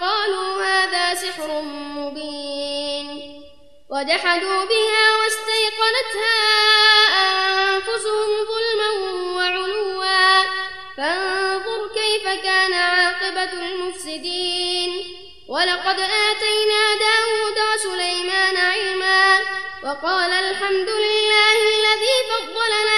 قالوا هذا سحر مبين وجحدوا بها واستيقنتها أنفسهم ظلما وعلوا. فانظر كيف كان عاقبة المفسدين. ولقد آتينا داود وسليمان علما وقال الحمد لله الذي فضلنا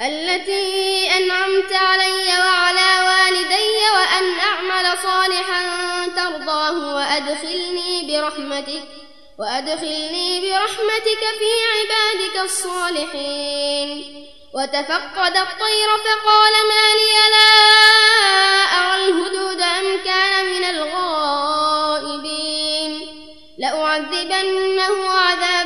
التي أنعمت علي وعلى والدي وأن أعمل صالحا ترضاه وأدخلني برحمتك وأدخلني برحمتك في عبادك الصالحين. وتفقد الطير فقال ما لي لا أرى الهدود أم كان من الغائبين. لأعذبنه عذابا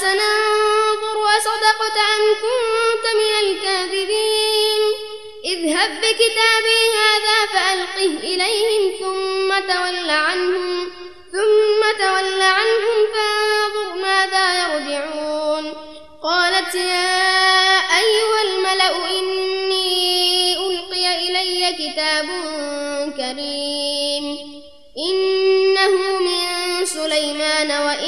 سننظر صدقت أم كنت من الكاذبين. اذهب بكتابي هذا فألقه إليهم ثم تول عنهم ثم تول عنهم فانظر ماذا يرجعون. قالت يا أيها الملأ إني ألقي إلي كتاب كريم. إنه من سليمان الله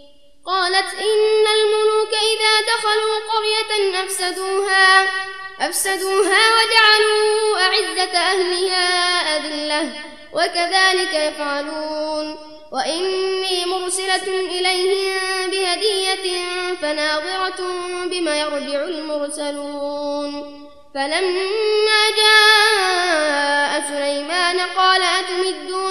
قالت إن الملوك إذا دخلوا قرية أفسدوها أفسدوها وجعلوا أعزة أهلها أذلة وكذلك يفعلون. وإني مرسلة إليهم بهدية فناظرة بما يرجع المرسلون. فلما جاء سليمان قال أتمدونني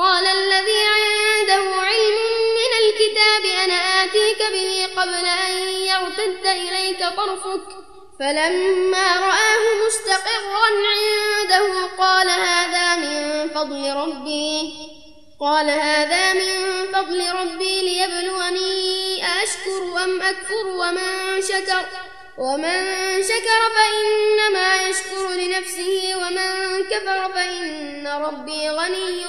قال الذي عنده علم من الكتاب أنا آتيك به قبل أن يرتد إليك طرفك. فلما رآه مستقرا عنده قال هذا من فضل ربي. قال هذا من فضل ربي ليبلوني أشكر أم أكفر ومن شكر. ومن شكر فإنما يشكر لنفسه ومن كفر فإن ربي غني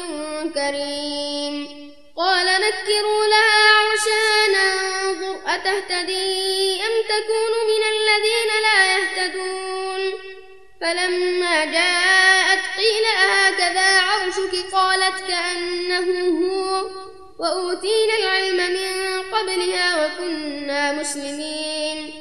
كريم. قال نكروا لها عرشها ننظر أتهتدي؟ أم تكون من الذين لا يهتدون؟ فلما جاءت قيل أهكذا عرشك؟ قالت كأنه هو. وأوتينا العلم من قبلها وكنا مسلمين.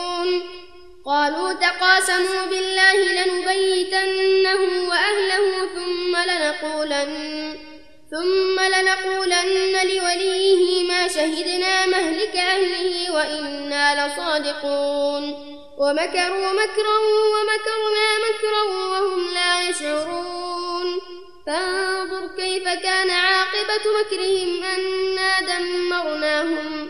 قالوا تقاسموا بالله لنبيتنه وأهله ثم لنقولن ثم لنقولن لوليه ما شهدنا مهلك أهله وإنا لصادقون. ومكروا مكرا ومكرنا مكرا وهم لا يشعرون. فانظر كيف كان عاقبة مكرهم أنا دمرناهم.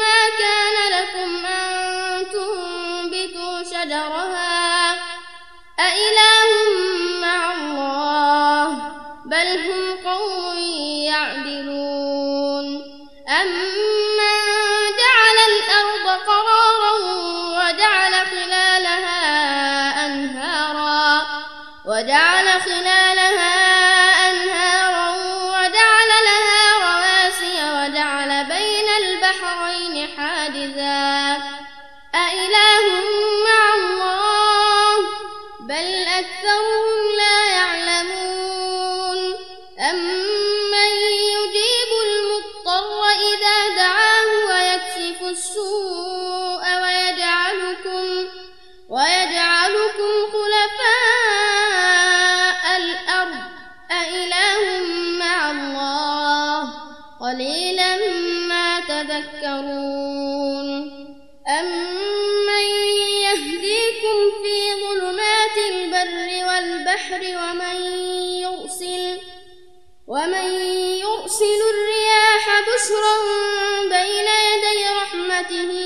ما كان لكم أن أكثرهم بشرا بين يدي رحمته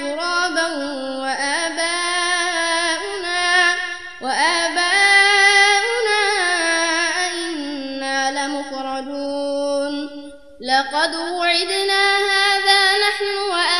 ترابا وآباؤنا وآباؤنا أئنا لمخرجون. لقد وعدنا هذا نحن وآباؤنا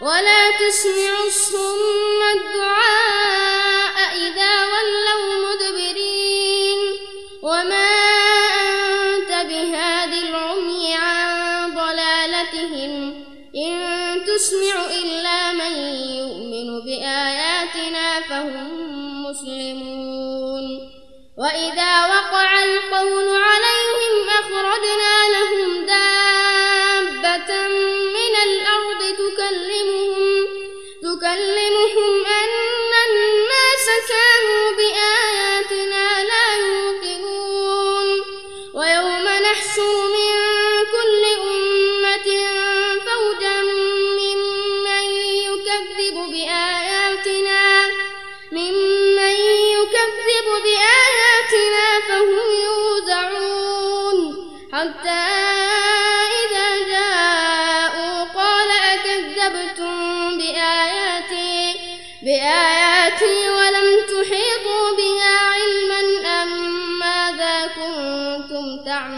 ولا تسمع الصم الدعاء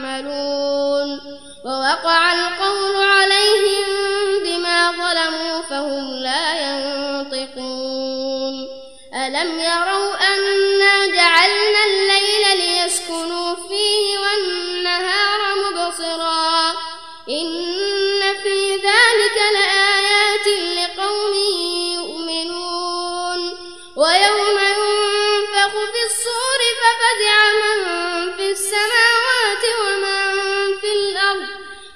كنتم تعملون ووقع القول عليهم بما ظلموا فهم لا ينطقون. ألم يروا أنا جعلنا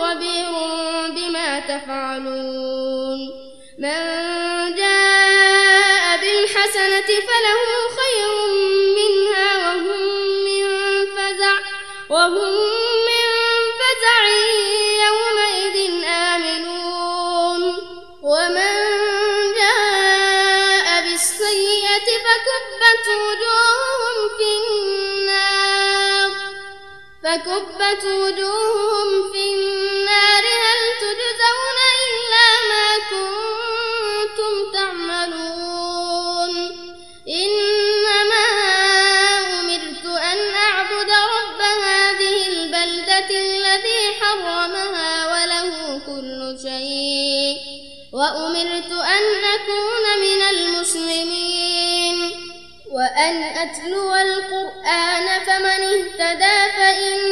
خبير بما تفعلون. من جاء بالحسنة فله خير منها وهم من فزع وهم من فزع يومئذ آمنون. ومن جاء بالسيئة فكبت وجوههم في النار فكبت وجوههم في النار أتلو القرآن فمن اهتدى فإنما